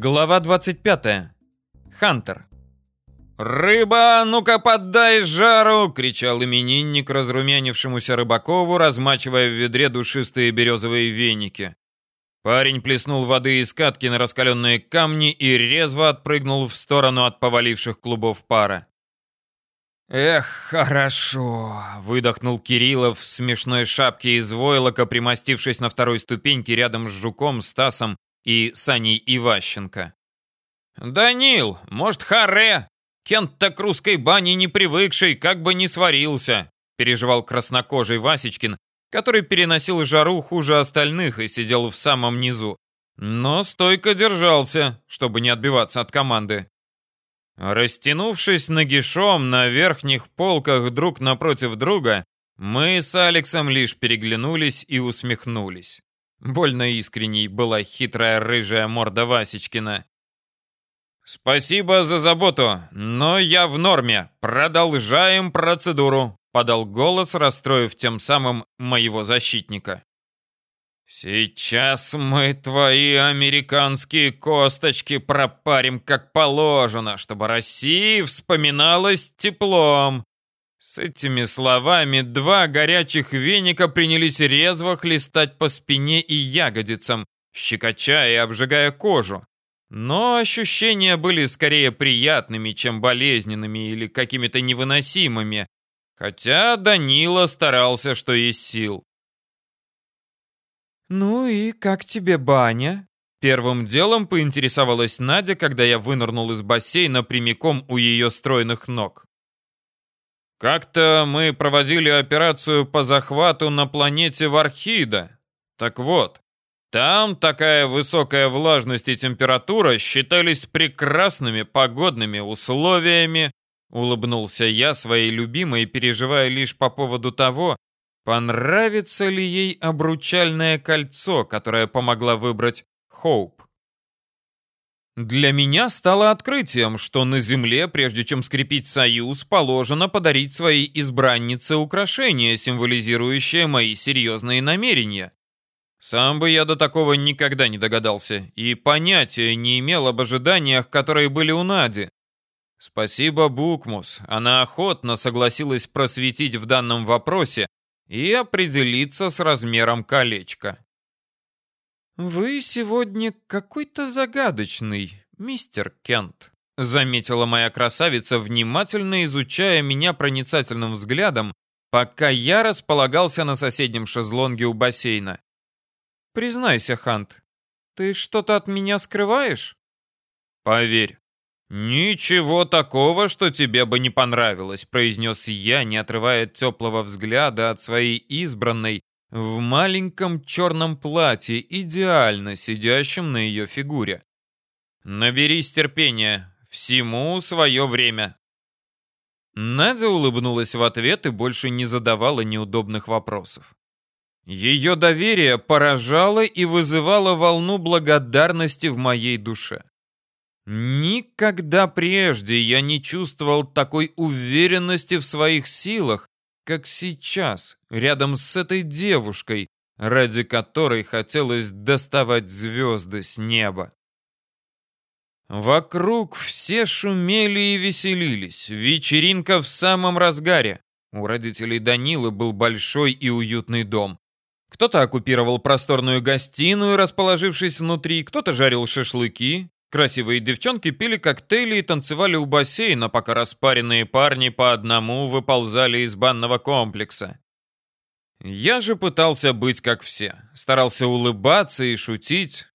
Глава 25. Хантер. «Рыба, ну-ка поддай жару!» — кричал именинник разрумянившемуся Рыбакову, размачивая в ведре душистые березовые веники. Парень плеснул воды из катки на раскаленные камни и резво отпрыгнул в сторону от поваливших клубов пара. «Эх, хорошо!» — выдохнул Кириллов в смешной шапке из войлока, примостившись на второй ступеньке рядом с Жуком, Стасом и Саней Иващенко. «Данил, может, харе? Кент-то к русской бане не привыкший, как бы не сварился», переживал краснокожий Васечкин, который переносил жару хуже остальных и сидел в самом низу. Но стойко держался, чтобы не отбиваться от команды. Растянувшись нагишом на верхних полках друг напротив друга, мы с Алексом лишь переглянулись и усмехнулись. Больно искренней была хитрая рыжая морда Васечкина. «Спасибо за заботу, но я в норме. Продолжаем процедуру», — подал голос, расстроив тем самым моего защитника. «Сейчас мы твои американские косточки пропарим как положено, чтобы Россия вспоминалась теплом», с этими словами два горячих веника принялись резво хлестать по спине и ягодицам, щекоча и обжигая кожу. Но ощущения были скорее приятными, чем болезненными или какими-то невыносимыми, хотя Данила старался, что есть сил. «Ну и как тебе баня?» Первым делом поинтересовалась Надя, когда я вынырнул из бассейна прямиком у ее стройных ног. Как-то мы проводили операцию по захвату на планете Вархида. Так вот, там такая высокая влажность и температура считались прекрасными погодными условиями, улыбнулся я своей любимой, переживая лишь по поводу того, понравится ли ей обручальное кольцо, которое помогла выбрать Хоуп. Для меня стало открытием, что на Земле, прежде чем скрепить союз, положено подарить своей избраннице украшение, символизирующее мои серьезные намерения. Сам бы я до такого никогда не догадался и понятия не имел об ожиданиях, которые были у Нади. Спасибо Букмус, она охотно согласилась просветить в данном вопросе и определиться с размером колечка. «Вы сегодня какой-то загадочный, мистер Кент», заметила моя красавица, внимательно изучая меня проницательным взглядом, пока я располагался на соседнем шезлонге у бассейна. «Признайся, Хант, ты что-то от меня скрываешь?» «Поверь, ничего такого, что тебе бы не понравилось», произнес я, не отрывая теплого взгляда от своей избранной, в маленьком черном платье, идеально сидящем на ее фигуре. «Наберись терпения, всему свое время». Надя улыбнулась в ответ и больше не задавала неудобных вопросов. Ее доверие поражало и вызывало волну благодарности в моей душе. Никогда прежде я не чувствовал такой уверенности в своих силах, как сейчас, рядом с этой девушкой, ради которой хотелось доставать звезды с неба. Вокруг все шумели и веселились. Вечеринка в самом разгаре. У родителей Данилы был большой и уютный дом. Кто-то оккупировал просторную гостиную, расположившись внутри, кто-то жарил шашлыки, Красивые девчонки пили коктейли и танцевали у бассейна, пока распаренные парни по одному выползали из банного комплекса. Я же пытался быть как все. Старался улыбаться и шутить.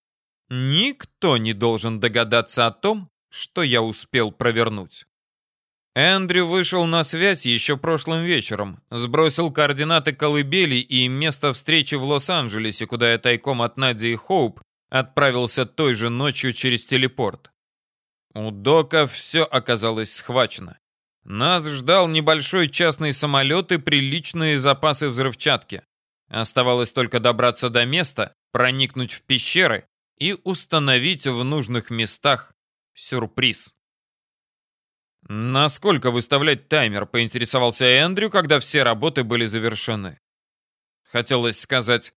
Никто не должен догадаться о том, что я успел провернуть. Эндрю вышел на связь еще прошлым вечером, сбросил координаты колыбели и место встречи в Лос-Анджелесе, куда я тайком от Нади и Хоуп отправился той же ночью через телепорт. У Дока все оказалось схвачено. Нас ждал небольшой частный самолет и приличные запасы взрывчатки. Оставалось только добраться до места, проникнуть в пещеры и установить в нужных местах сюрприз. «Насколько выставлять таймер?» — поинтересовался Эндрю, когда все работы были завершены. Хотелось сказать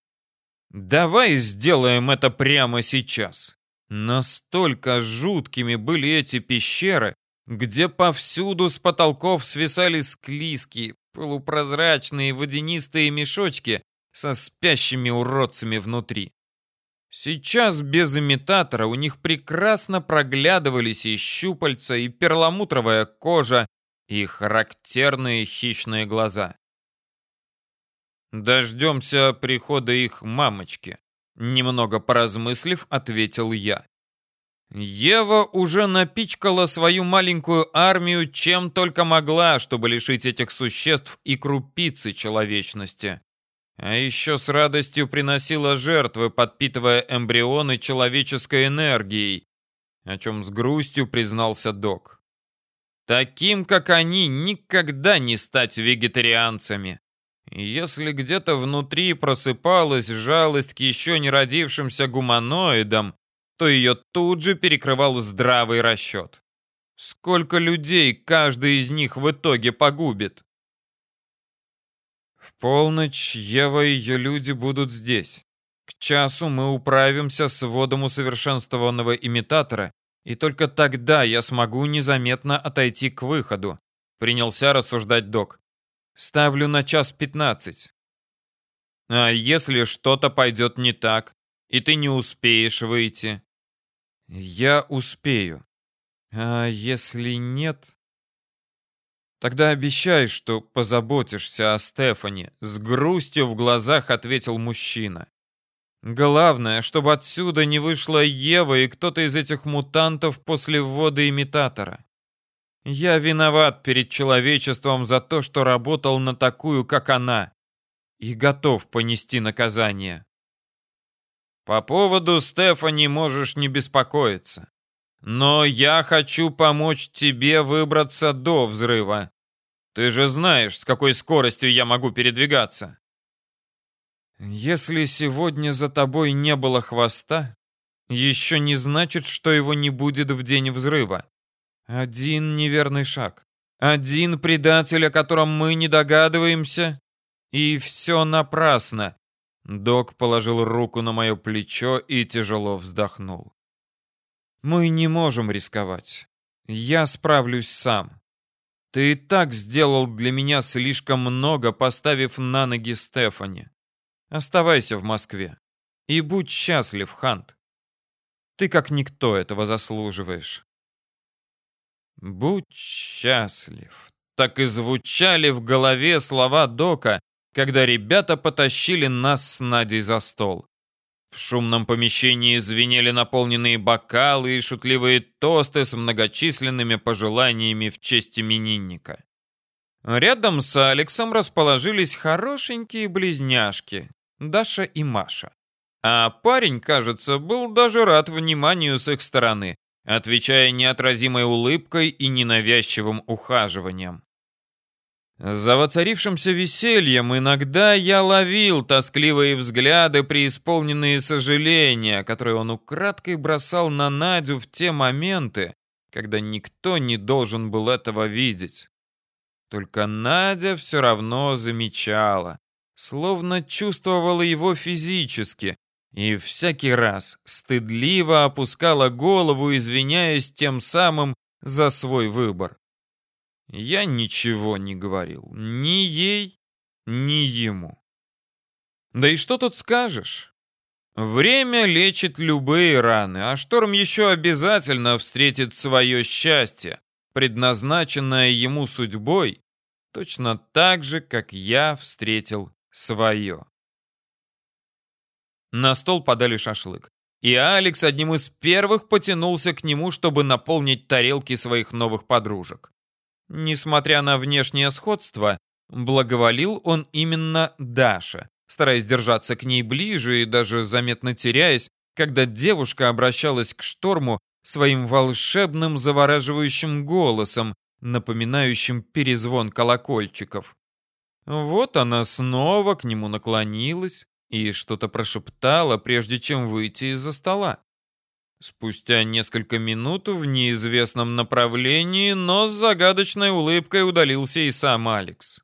Давай сделаем это прямо сейчас. Настолько жуткими были эти пещеры, где повсюду с потолков свисали склизкие, полупрозрачные водянистые мешочки со спящими уродцами внутри. Сейчас без имитатора у них прекрасно проглядывались и щупальца, и перламутровая кожа, и характерные хищные глаза. «Дождемся прихода их мамочки», — немного поразмыслив, ответил я. Ева уже напичкала свою маленькую армию чем только могла, чтобы лишить этих существ и крупицы человечности. А еще с радостью приносила жертвы, подпитывая эмбрионы человеческой энергией, о чем с грустью признался док. Таким, как они, никогда не стать вегетарианцами. Если где-то внутри просыпалась жалость к еще не родившимся гуманоидам, то ее тут же перекрывал здравый расчет. Сколько людей каждый из них в итоге погубит? В полночь Ева и ее люди будут здесь. К часу мы управимся с вводом усовершенствованного имитатора, и только тогда я смогу незаметно отойти к выходу. Принялся рассуждать док. Ставлю на час пятнадцать. А если что-то пойдет не так, и ты не успеешь выйти? Я успею. А если нет? Тогда обещай, что позаботишься о Стефани, с грустью в глазах ответил мужчина. Главное, чтобы отсюда не вышла Ева и кто-то из этих мутантов после ввода имитатора. Я виноват перед человечеством за то, что работал на такую, как она, и готов понести наказание. По поводу Стефани можешь не беспокоиться. Но я хочу помочь тебе выбраться до взрыва. Ты же знаешь, с какой скоростью я могу передвигаться. Если сегодня за тобой не было хвоста, еще не значит, что его не будет в день взрыва. Один неверный шаг. Один предатель, о котором мы не догадываемся. И все напрасно. Док положил руку на мое плечо и тяжело вздохнул. «Мы не можем рисковать. Я справлюсь сам. Ты и так сделал для меня слишком много, поставив на ноги Стефани. Оставайся в Москве. И будь счастлив, Хант. Ты как никто этого заслуживаешь». «Будь счастлив». Так и звучали в голове слова Дока, когда ребята потащили нас с Надей за стол. В шумном помещении звенели наполненные бокалы и шутливые тосты с многочисленными пожеланиями в честь именинника. Рядом с Алексом расположились хорошенькие близняшки Даша и Маша. А парень, кажется, был даже рад вниманию с их стороны, отвечая неотразимой улыбкой и ненавязчивым ухаживанием. За воцарившимся весельем иногда я ловил тоскливые взгляды, преисполненные сожаления, которые он украдкой бросал на Надю в те моменты, когда никто не должен был этого видеть. Только Надя все равно замечала, словно чувствовала его физически, и всякий раз стыдливо опускала голову, извиняясь тем самым за свой выбор. Я ничего не говорил. Ни ей, ни ему. Да и что тут скажешь? Время лечит любые раны, а шторм еще обязательно встретит свое счастье, предназначенное ему судьбой, точно так же, как я встретил свое. На стол подали шашлык, и Алекс одним из первых потянулся к нему, чтобы наполнить тарелки своих новых подружек. Несмотря на внешнее сходство, благоволил он именно Даше, стараясь держаться к ней ближе и даже заметно теряясь, когда девушка обращалась к Шторму своим волшебным завораживающим голосом, напоминающим перезвон колокольчиков. Вот она снова к нему наклонилась и что-то прошептала, прежде чем выйти из-за стола. Спустя несколько минут в неизвестном направлении, но с загадочной улыбкой удалился и сам Алекс.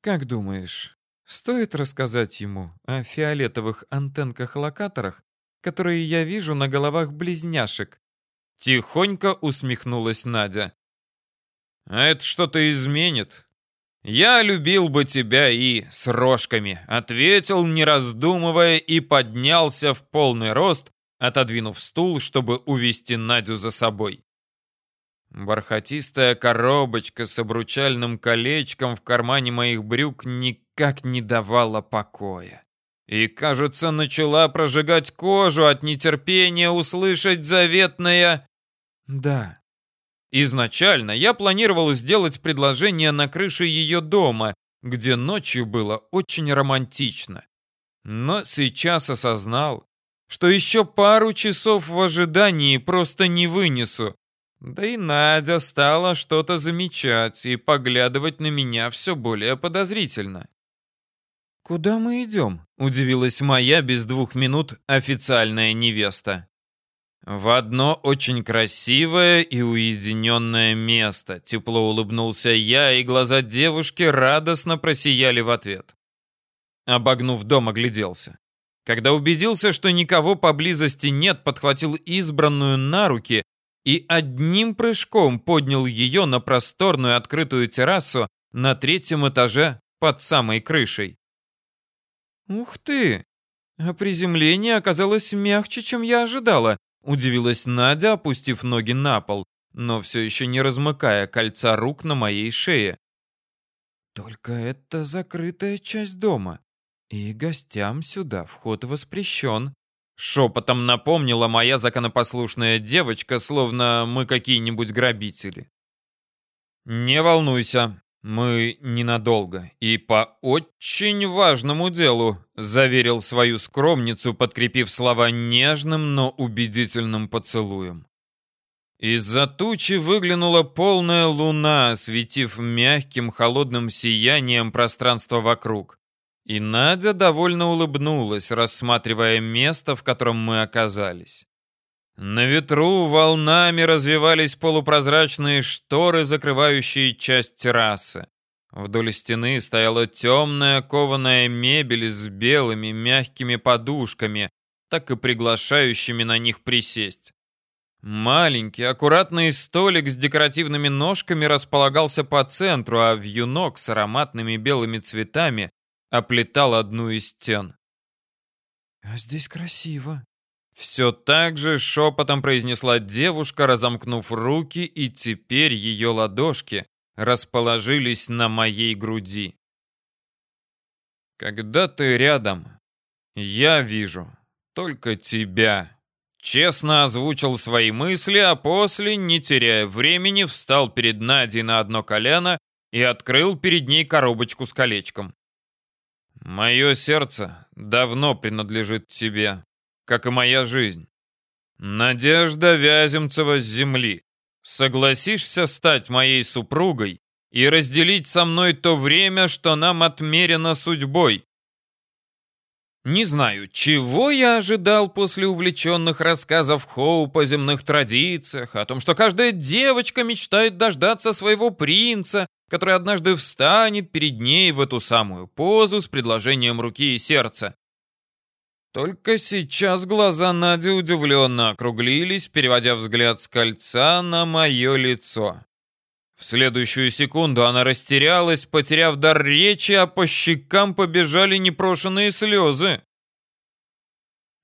«Как думаешь, стоит рассказать ему о фиолетовых антенках-локаторах, которые я вижу на головах близняшек. Тихонько усмехнулась Надя. А это что-то изменит. Я любил бы тебя и с рожками, ответил, не раздумывая, и поднялся в полный рост, отодвинув стул, чтобы увести Надю за собой. Бархатистая коробочка с обручальным колечком в кармане моих брюк никак не давала покоя. И, кажется, начала прожигать кожу от нетерпения услышать заветное «да». Изначально я планировал сделать предложение на крыше ее дома, где ночью было очень романтично. Но сейчас осознал, что еще пару часов в ожидании просто не вынесу. Да и Надя стала что-то замечать и поглядывать на меня все более подозрительно. «Куда мы идем?» — удивилась моя без двух минут официальная невеста. «В одно очень красивое и уединенное место», — тепло улыбнулся я, и глаза девушки радостно просияли в ответ. Обогнув дом, огляделся. Когда убедился, что никого поблизости нет, подхватил избранную на руки и одним прыжком поднял ее на просторную открытую террасу на третьем этаже под самой крышей. «Ух ты! А приземление оказалось мягче, чем я ожидала», удивилась Надя, опустив ноги на пол, но все еще не размыкая кольца рук на моей шее. «Только это закрытая часть дома, и гостям сюда вход воспрещен», шепотом напомнила моя законопослушная девочка, словно мы какие-нибудь грабители. «Не волнуйся, «Мы ненадолго и по очень важному делу», заверил свою скромницу, подкрепив слова нежным, но убедительным поцелуем. Из-за тучи выглянула полная луна, осветив мягким холодным сиянием пространство вокруг. И Надя довольно улыбнулась, рассматривая место, в котором мы оказались. На ветру волнами развивались полупрозрачные шторы, закрывающие часть террасы. Вдоль стены стояла темная кованая мебель с белыми мягкими подушками, так и приглашающими на них присесть. Маленький, аккуратный столик с декоративными ножками располагался по центру, а вьюнок с ароматными белыми цветами оплетал одну из стен. «А здесь красиво», все так же шепотом произнесла девушка, разомкнув руки, и теперь ее ладошки расположились на моей груди. Когда ты рядом, я вижу только тебя. Честно озвучил свои мысли, а после, не теряя времени, встал перед Надей на одно колено и открыл перед ней коробочку с колечком. Мое сердце давно принадлежит тебе как и моя жизнь. Надежда Вяземцева с земли. Согласишься стать моей супругой и разделить со мной то время, что нам отмерено судьбой? Не знаю, чего я ожидал после увлеченных рассказов Хоупа о земных традициях, о том, что каждая девочка мечтает дождаться своего принца, который однажды встанет перед ней в эту самую позу с предложением руки и сердца. Только сейчас глаза Нади удивленно округлились, переводя взгляд с кольца на мое лицо. В следующую секунду она растерялась, потеряв дар речи, а по щекам побежали непрошенные слезы.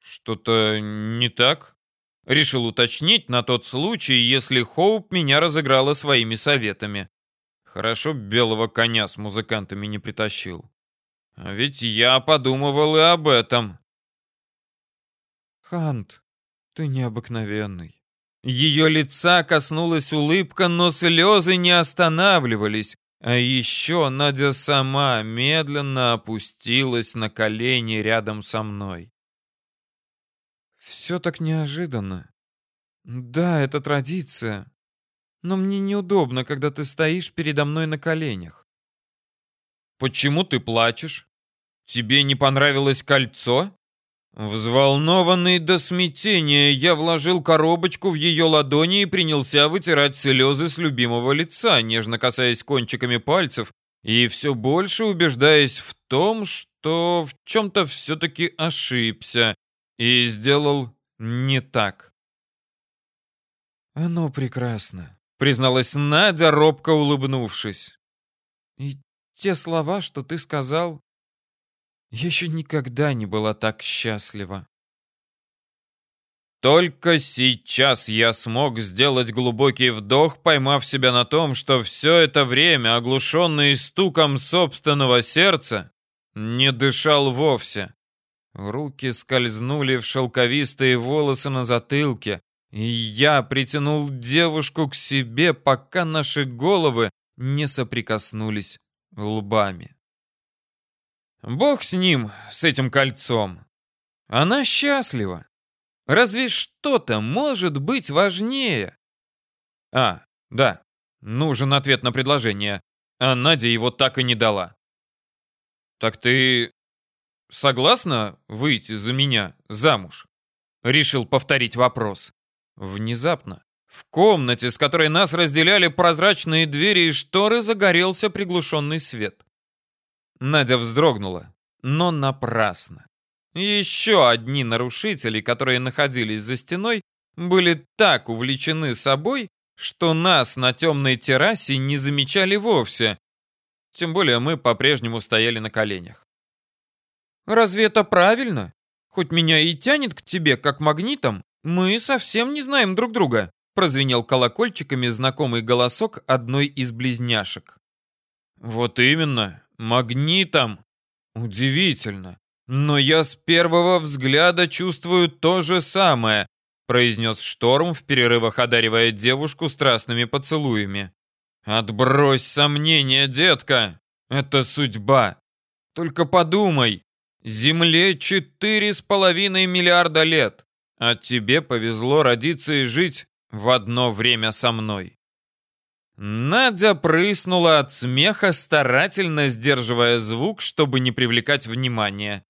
«Что-то не так?» Решил уточнить на тот случай, если Хоуп меня разыграла своими советами. Хорошо белого коня с музыкантами не притащил. А ведь я подумывал и об этом. Хант, ты необыкновенный. Ее лица коснулась улыбка, но слезы не останавливались. А еще Надя сама медленно опустилась на колени рядом со мной. Все так неожиданно. Да, это традиция. Но мне неудобно, когда ты стоишь передо мной на коленях. Почему ты плачешь? Тебе не понравилось кольцо? Взволнованный до смятения, я вложил коробочку в ее ладони и принялся вытирать слезы с любимого лица, нежно касаясь кончиками пальцев и все больше убеждаясь в том, что в чем-то все-таки ошибся, и сделал не так. «Оно прекрасно», — призналась Надя, робко улыбнувшись. «И те слова, что ты сказал, я еще никогда не была так счастлива». Только сейчас я смог сделать глубокий вдох, поймав себя на том, что все это время, оглушенный стуком собственного сердца, не дышал вовсе. Руки скользнули в шелковистые волосы на затылке, и я притянул девушку к себе, пока наши головы не соприкоснулись лбами. Бог с ним, с этим кольцом. Она счастлива. Разве что-то может быть важнее? А, да, нужен ответ на предложение, а Надя его так и не дала. Так ты согласна выйти за меня замуж? Решил повторить вопрос. Внезапно в комнате, с которой нас разделяли прозрачные двери и шторы, загорелся приглушенный свет. Надя вздрогнула, но напрасно. Еще одни нарушители, которые находились за стеной, были так увлечены собой, что нас на темной террасе не замечали вовсе. Тем более мы по-прежнему стояли на коленях. «Разве это правильно? Хоть меня и тянет к тебе, как магнитом, мы совсем не знаем друг друга», прозвенел колокольчиками знакомый голосок одной из близняшек. «Вот именно, магнитом. Удивительно. «Но я с первого взгляда чувствую то же самое», произнес Шторм в перерывах, одаривая девушку страстными поцелуями. «Отбрось сомнения, детка! Это судьба! Только подумай, Земле четыре с половиной миллиарда лет, а тебе повезло родиться и жить в одно время со мной». Надя прыснула от смеха, старательно сдерживая звук, чтобы не привлекать внимания.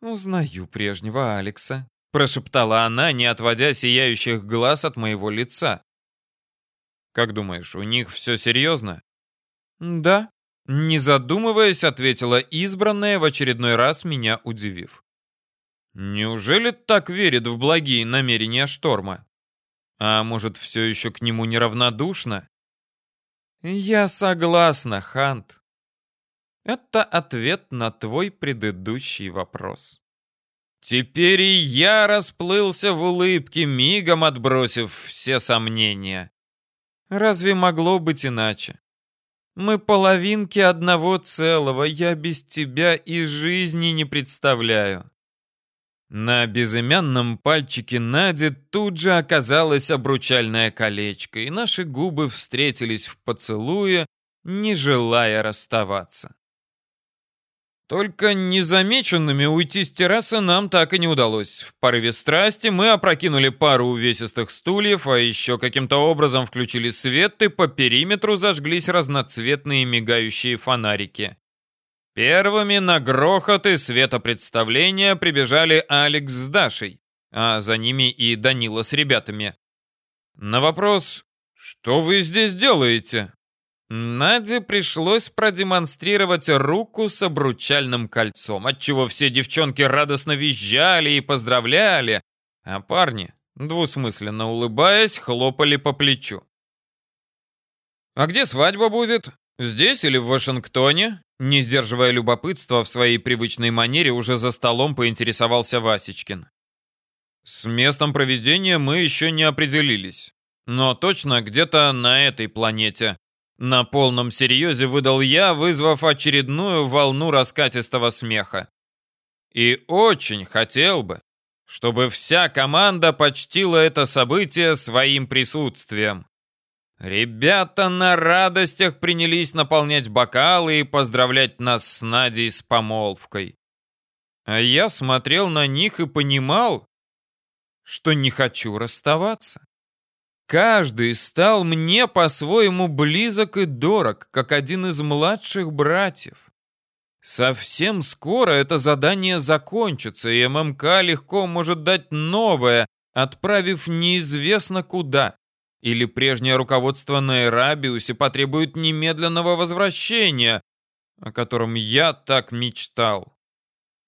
«Узнаю прежнего Алекса», — прошептала она, не отводя сияющих глаз от моего лица. «Как думаешь, у них все серьезно?» «Да», — не задумываясь, ответила избранная, в очередной раз меня удивив. «Неужели так верит в благие намерения Шторма? А может, все еще к нему неравнодушно?» «Я согласна, Хант. Это ответ на твой предыдущий вопрос. Теперь и я расплылся в улыбке, мигом отбросив все сомнения. Разве могло быть иначе? Мы половинки одного целого, я без тебя и жизни не представляю. На безымянном пальчике Нади тут же оказалось обручальное колечко, и наши губы встретились в поцелуе, не желая расставаться. Только незамеченными уйти с террасы нам так и не удалось. В порыве страсти мы опрокинули пару увесистых стульев, а еще каким-то образом включили свет, и по периметру зажглись разноцветные мигающие фонарики. Первыми на грохот и светопредставления прибежали Алекс с Дашей, а за ними и Данила с ребятами. На вопрос «Что вы здесь делаете?» Наде пришлось продемонстрировать руку с обручальным кольцом, отчего все девчонки радостно визжали и поздравляли, а парни, двусмысленно улыбаясь, хлопали по плечу. «А где свадьба будет? Здесь или в Вашингтоне?» Не сдерживая любопытства в своей привычной манере, уже за столом поинтересовался Васечкин. «С местом проведения мы еще не определились, но точно где-то на этой планете», на полном серьезе выдал я, вызвав очередную волну раскатистого смеха. И очень хотел бы, чтобы вся команда почтила это событие своим присутствием. Ребята на радостях принялись наполнять бокалы и поздравлять нас с Надей с помолвкой. А я смотрел на них и понимал, что не хочу расставаться. Каждый стал мне по-своему близок и дорог, как один из младших братьев. Совсем скоро это задание закончится, и ММК легко может дать новое, отправив неизвестно куда. Или прежнее руководство на Эрабиусе потребует немедленного возвращения, о котором я так мечтал.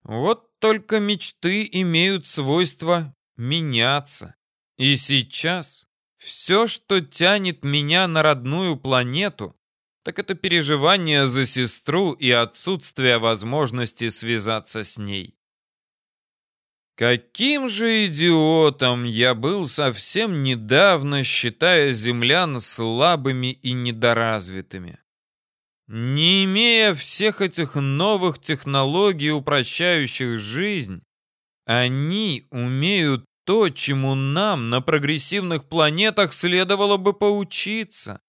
Вот только мечты имеют свойство меняться. И сейчас все, что тянет меня на родную планету, так это переживание за сестру и отсутствие возможности связаться с ней. Каким же идиотом я был совсем недавно, считая землян слабыми и недоразвитыми. Не имея всех этих новых технологий, упрощающих жизнь, они умеют то, чему нам на прогрессивных планетах следовало бы поучиться.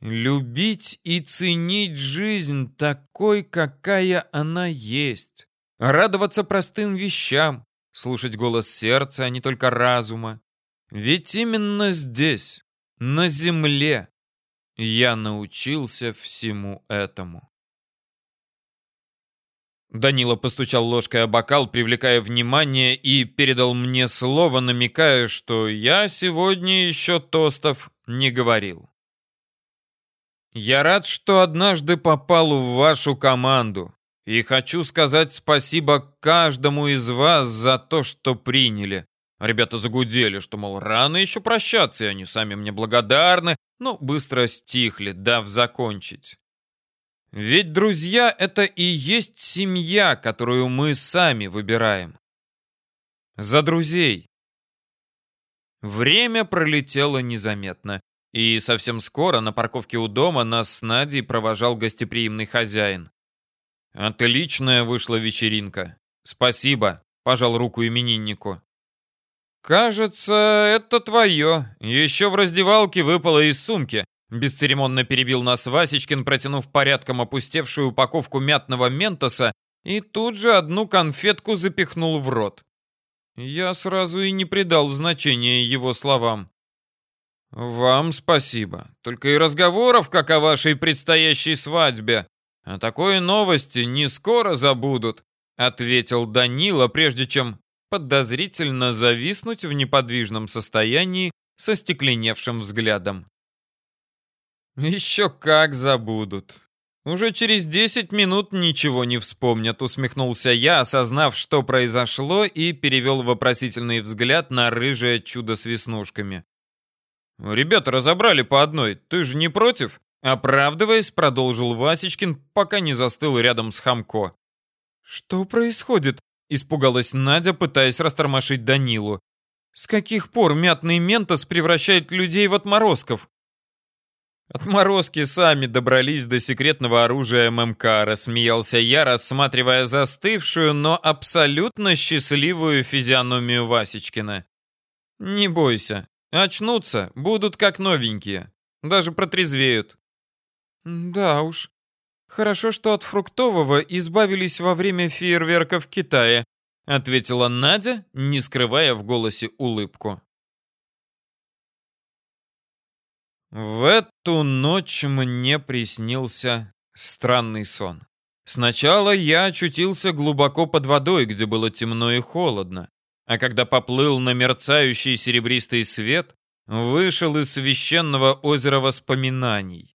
Любить и ценить жизнь такой, какая она есть. Радоваться простым вещам, слушать голос сердца, а не только разума. Ведь именно здесь, на Земле, я научился всему этому. Данила постучал ложкой о бокал, привлекая внимание, и передал мне слово, намекая, что я сегодня еще тостов не говорил. Я рад, что однажды попал в вашу команду, и хочу сказать спасибо каждому из вас за то, что приняли. Ребята загудели, что, мол, рано еще прощаться, и они сами мне благодарны, но быстро стихли, дав закончить. Ведь друзья — это и есть семья, которую мы сами выбираем. За друзей. Время пролетело незаметно, и совсем скоро на парковке у дома нас с Надей провожал гостеприимный хозяин. Отличная вышла вечеринка. Спасибо, пожал руку имениннику. Кажется, это твое. Еще в раздевалке выпало из сумки. Бесцеремонно перебил нас Васечкин, протянув порядком опустевшую упаковку мятного ментоса и тут же одну конфетку запихнул в рот. Я сразу и не придал значения его словам. «Вам спасибо. Только и разговоров, как о вашей предстоящей свадьбе. О такой новости не скоро забудут», — ответил Данила, прежде чем подозрительно зависнуть в неподвижном состоянии со стекленевшим взглядом. «Еще как забудут. Уже через десять минут ничего не вспомнят», усмехнулся я, осознав, что произошло, и перевел вопросительный взгляд на рыжее чудо с веснушками. «Ребята разобрали по одной, ты же не против?» Оправдываясь, продолжил Васечкин, пока не застыл рядом с Хамко. «Что происходит?» — испугалась Надя, пытаясь растормошить Данилу. «С каких пор мятный ментос превращает людей в отморозков?» Отморозки сами добрались до секретного оружия ММК, рассмеялся я, рассматривая застывшую, но абсолютно счастливую физиономию Васечкина. Не бойся, очнутся, будут как новенькие, даже протрезвеют. Да уж. Хорошо, что от фруктового избавились во время фейерверка в Китае, ответила Надя, не скрывая в голосе улыбку. В эту ночь мне приснился странный сон. Сначала я очутился глубоко под водой, где было темно и холодно, а когда поплыл на мерцающий серебристый свет, вышел из священного озера воспоминаний.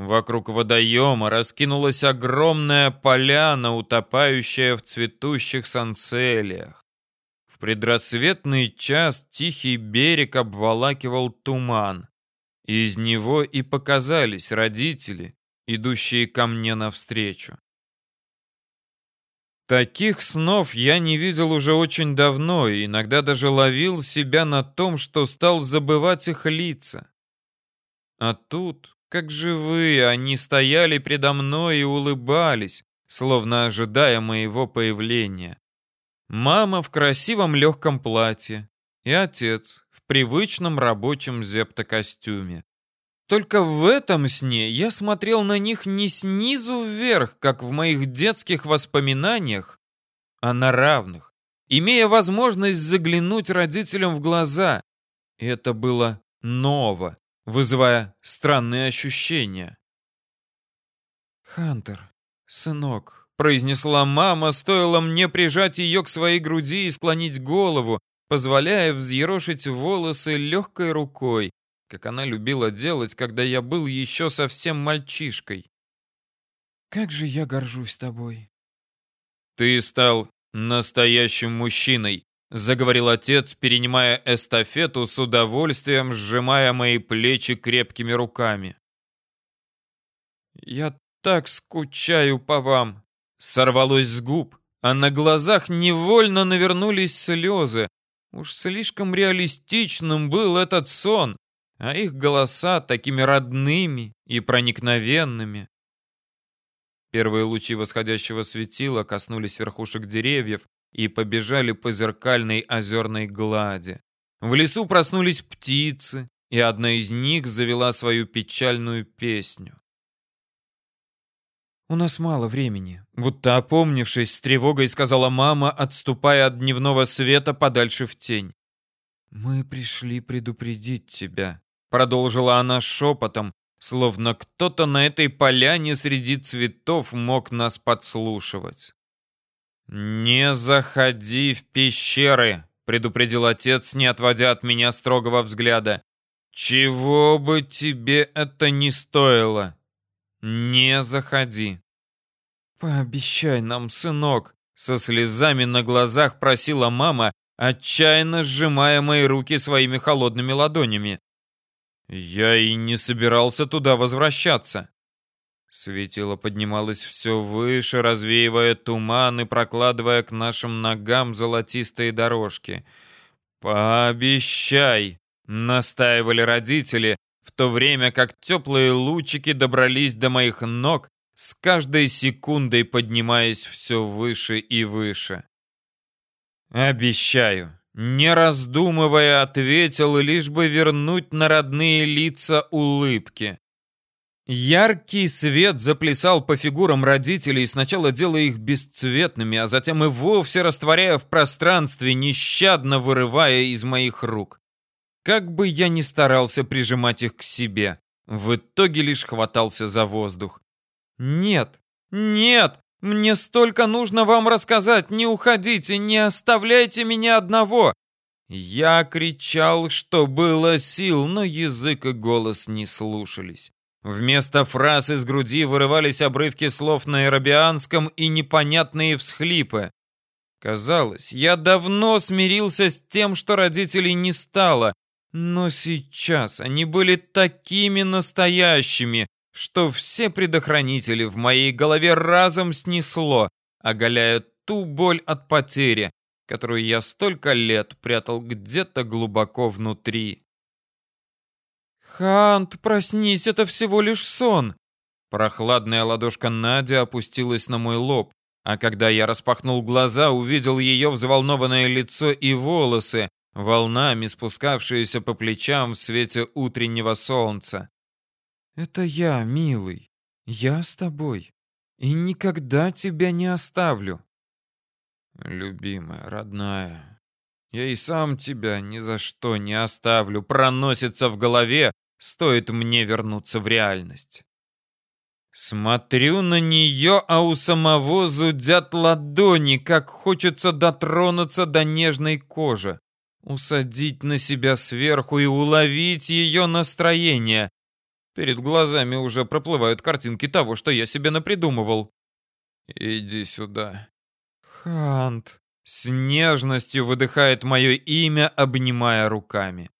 Вокруг водоема раскинулась огромная поляна, утопающая в цветущих санцелиях. В предрассветный час тихий берег обволакивал туман. Из него и показались родители, идущие ко мне навстречу. Таких снов я не видел уже очень давно и иногда даже ловил себя на том, что стал забывать их лица. А тут, как живые, они стояли предо мной и улыбались, словно ожидая моего появления. Мама в красивом легком платье и отец привычном рабочем зептокостюме. Только в этом сне я смотрел на них не снизу вверх, как в моих детских воспоминаниях, а на равных, имея возможность заглянуть родителям в глаза. И это было ново, вызывая странные ощущения. «Хантер, сынок», — произнесла мама, стоило мне прижать ее к своей груди и склонить голову, позволяя взъерошить волосы легкой рукой, как она любила делать, когда я был еще совсем мальчишкой. «Как же я горжусь тобой!» «Ты стал настоящим мужчиной, заговорил отец, перенимая эстафету с удовольствием, сжимая мои плечи крепкими руками. Я так скучаю по вам, сорвалось с губ, а на глазах невольно навернулись слезы. Уж слишком реалистичным был этот сон, а их голоса такими родными и проникновенными. Первые лучи восходящего светила коснулись верхушек деревьев и побежали по зеркальной озерной глади. В лесу проснулись птицы, и одна из них завела свою печальную песню. «У нас мало времени», — будто опомнившись, с тревогой сказала мама, отступая от дневного света подальше в тень. «Мы пришли предупредить тебя», — продолжила она шепотом, словно кто-то на этой поляне среди цветов мог нас подслушивать. «Не заходи в пещеры», — предупредил отец, не отводя от меня строгого взгляда. «Чего бы тебе это ни стоило, не заходи». «Пообещай нам, сынок», — со слезами на глазах просила мама, отчаянно сжимая мои руки своими холодными ладонями. Я и не собирался туда возвращаться. Светило поднималось все выше, развеивая туман и прокладывая к нашим ногам золотистые дорожки. «Пообещай!» — настаивали родители, в то время как теплые лучики добрались до моих ног, с каждой секундой поднимаясь все выше и выше. «Обещаю!» Не раздумывая, ответил, лишь бы вернуть на родные лица улыбки. Яркий свет заплясал по фигурам родителей, сначала делая их бесцветными, а затем и вовсе растворяя в пространстве, нещадно вырывая из моих рук. Как бы я ни старался прижимать их к себе, в итоге лишь хватался за воздух. «Нет! Нет! Мне столько нужно вам рассказать! Не уходите! Не оставляйте меня одного!» Я кричал, что было сил, но язык и голос не слушались. Вместо фраз из груди вырывались обрывки слов на эрабианском и непонятные всхлипы. Казалось, я давно смирился с тем, что родителей не стало, но сейчас они были такими настоящими, что все предохранители в моей голове разом снесло, оголяя ту боль от потери, которую я столько лет прятал где-то глубоко внутри. «Хант, проснись, это всего лишь сон!» Прохладная ладошка Нади опустилась на мой лоб, а когда я распахнул глаза, увидел ее взволнованное лицо и волосы, волнами спускавшиеся по плечам в свете утреннего солнца. Это я, милый. Я с тобой. И никогда тебя не оставлю. Любимая, родная, я и сам тебя ни за что не оставлю. Проносится в голове, стоит мне вернуться в реальность. Смотрю на нее, а у самого зудят ладони, как хочется дотронуться до нежной кожи, усадить на себя сверху и уловить ее настроение. Перед глазами уже проплывают картинки того, что я себе напридумывал. Иди сюда. Хант. С нежностью выдыхает мое имя, обнимая руками.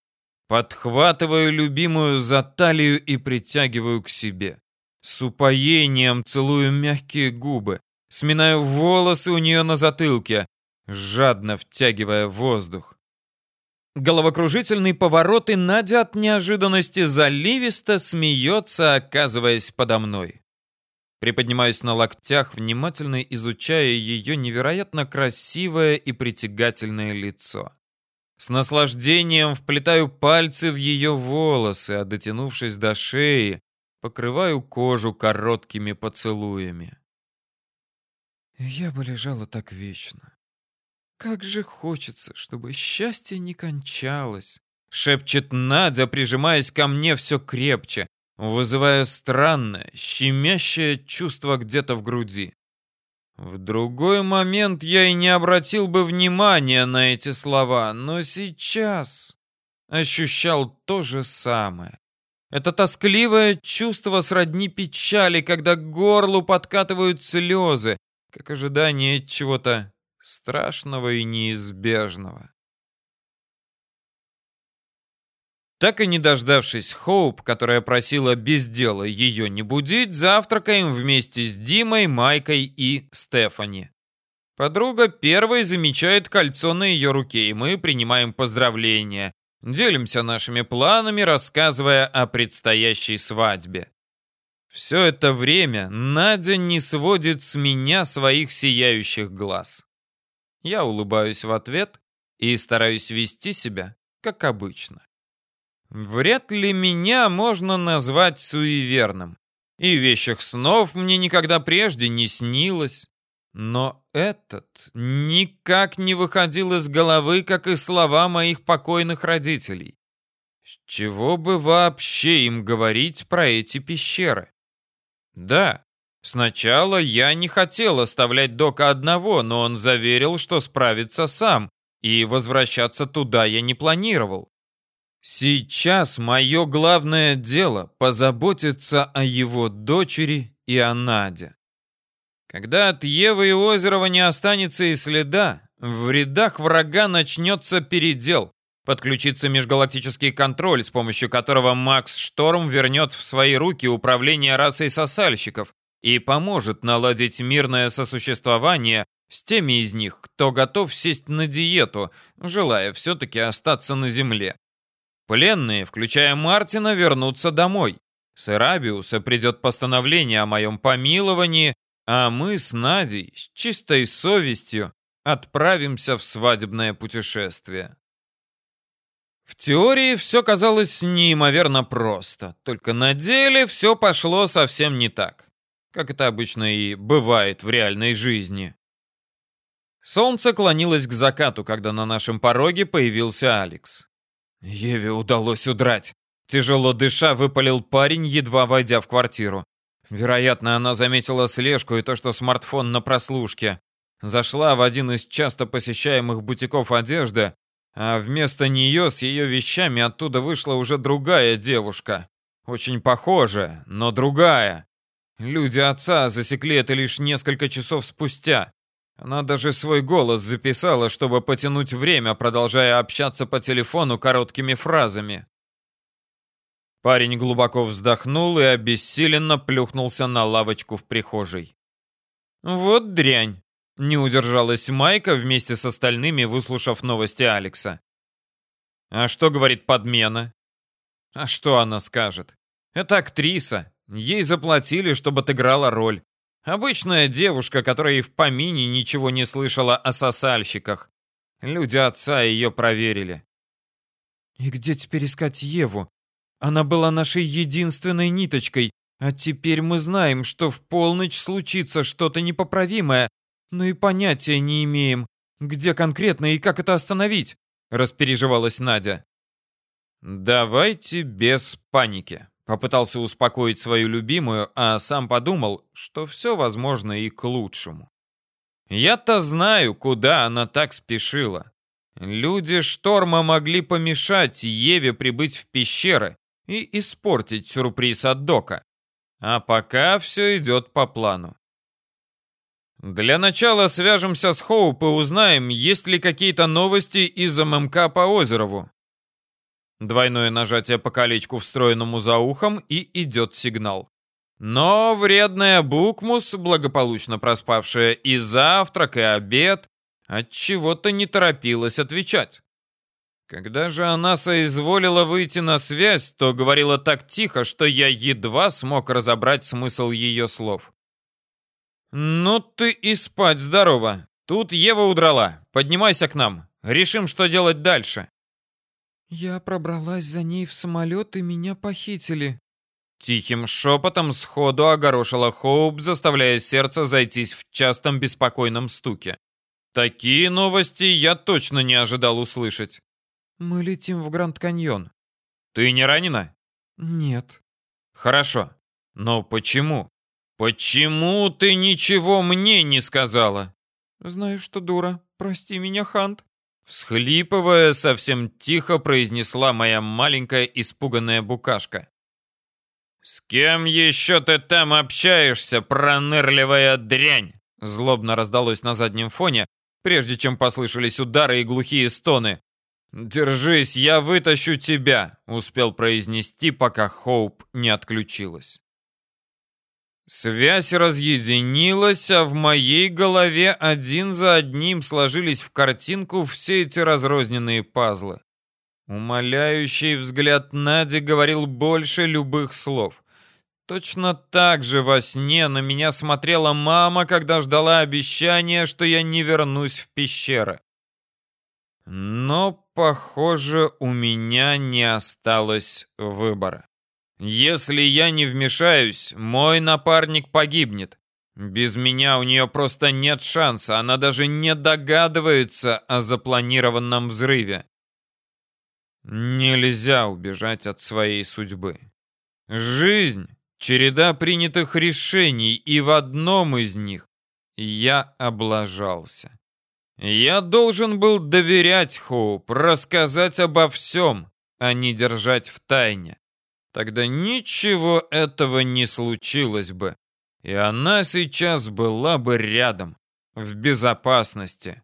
Подхватываю любимую за талию и притягиваю к себе. С упоением целую мягкие губы, сминаю волосы у нее на затылке, жадно втягивая воздух. Головокружительный поворот, и Надя от неожиданности заливисто смеется, оказываясь подо мной. Приподнимаюсь на локтях, внимательно изучая ее невероятно красивое и притягательное лицо. С наслаждением вплетаю пальцы в ее волосы, а дотянувшись до шеи, покрываю кожу короткими поцелуями. Я бы лежала так вечно. Как же хочется, чтобы счастье не кончалось, шепчет Надя, прижимаясь ко мне все крепче, вызывая странное, щемящее чувство где-то в груди. В другой момент я и не обратил бы внимания на эти слова, но сейчас ощущал то же самое. Это тоскливое чувство сродни печали, когда к горлу подкатывают слезы, как ожидание чего-то страшного и неизбежного. Так и не дождавшись Хоуп, которая просила без дела ее не будить, завтракаем вместе с Димой, Майкой и Стефани. Подруга первой замечает кольцо на ее руке, и мы принимаем поздравления. Делимся нашими планами, рассказывая о предстоящей свадьбе. Все это время Надя не сводит с меня своих сияющих глаз. Я улыбаюсь в ответ и стараюсь вести себя, как обычно. Вряд ли меня можно назвать суеверным. И вещих снов мне никогда прежде не снилось. Но этот никак не выходил из головы, как и слова моих покойных родителей. С чего бы вообще им говорить про эти пещеры? Да, сначала я не хотел оставлять Дока одного, но он заверил, что справится сам, и возвращаться туда я не планировал. Сейчас мое главное дело — позаботиться о его дочери и о Наде. Когда от Евы и Озерова не останется и следа, в рядах врага начнется передел, подключится межгалактический контроль, с помощью которого Макс Шторм вернет в свои руки управление расой сосальщиков и поможет наладить мирное сосуществование с теми из них, кто готов сесть на диету, желая все-таки остаться на Земле. Пленные, включая Мартина, вернутся домой. С Эрабиуса придет постановление о моем помиловании, а мы с Надей с чистой совестью отправимся в свадебное путешествие. В теории все казалось неимоверно просто, только на деле все пошло совсем не так, как это обычно и бывает в реальной жизни. Солнце клонилось к закату, когда на нашем пороге появился Алекс. Еве удалось удрать. Тяжело дыша, выпалил парень, едва войдя в квартиру. Вероятно, она заметила слежку и то, что смартфон на прослушке. Зашла в один из часто посещаемых бутиков одежды, а вместо нее с ее вещами оттуда вышла уже другая девушка. Очень похожая, но другая. Люди отца засекли это лишь несколько часов спустя. Она даже свой голос записала, чтобы потянуть время, продолжая общаться по телефону короткими фразами. Парень глубоко вздохнул и обессиленно плюхнулся на лавочку в прихожей. «Вот дрянь!» — не удержалась Майка вместе с остальными, выслушав новости Алекса. «А что говорит подмена?» «А что она скажет? Это актриса. Ей заплатили, чтобы отыграла роль. Обычная девушка, которая и в помине ничего не слышала о сосальщиках. Люди отца ее проверили. «И где теперь искать Еву? Она была нашей единственной ниточкой, а теперь мы знаем, что в полночь случится что-то непоправимое, но и понятия не имеем, где конкретно и как это остановить», — распереживалась Надя. «Давайте без паники», Попытался успокоить свою любимую, а сам подумал, что все возможно и к лучшему. Я-то знаю, куда она так спешила. Люди шторма могли помешать Еве прибыть в пещеры и испортить сюрприз от Дока. А пока все идет по плану. Для начала свяжемся с Хоуп и узнаем, есть ли какие-то новости из ММК по Озерову. Двойное нажатие по колечку, встроенному за ухом, и идет сигнал. Но вредная Букмус, благополучно проспавшая и завтрак, и обед, от чего то не торопилась отвечать. Когда же она соизволила выйти на связь, то говорила так тихо, что я едва смог разобрать смысл ее слов. «Ну ты и спать здорово. Тут Ева удрала. Поднимайся к нам. Решим, что делать дальше». «Я пробралась за ней в самолет, и меня похитили». Тихим шепотом сходу огорошила Хоуп, заставляя сердце зайтись в частом беспокойном стуке. Такие новости я точно не ожидал услышать. «Мы летим в Гранд Каньон». «Ты не ранена?» «Нет». «Хорошо. Но почему? Почему ты ничего мне не сказала?» «Знаю, что дура. Прости меня, Хант». Всхлипывая, совсем тихо произнесла моя маленькая испуганная букашка. «С кем еще ты там общаешься, пронырливая дрянь?» Злобно раздалось на заднем фоне, прежде чем послышались удары и глухие стоны. «Держись, я вытащу тебя», — успел произнести, пока Хоуп не отключилась. Связь разъединилась, а в моей голове один за одним сложились в картинку все эти разрозненные пазлы. Умоляющий взгляд Нади говорил больше любых слов. Точно так же во сне на меня смотрела мама, когда ждала обещания, что я не вернусь в пещеры. Но, похоже, у меня не осталось выбора. Если я не вмешаюсь, мой напарник погибнет. Без меня у нее просто нет шанса, она даже не догадывается о запланированном взрыве. Нельзя убежать от своей судьбы. Жизнь — череда принятых решений, и в одном из них я облажался. Я должен был доверять Хоуп, рассказать обо всем, а не держать в тайне. Тогда ничего этого не случилось бы, и она сейчас была бы рядом, в безопасности,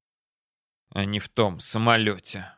а не в том самолете.